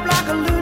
up like a loser.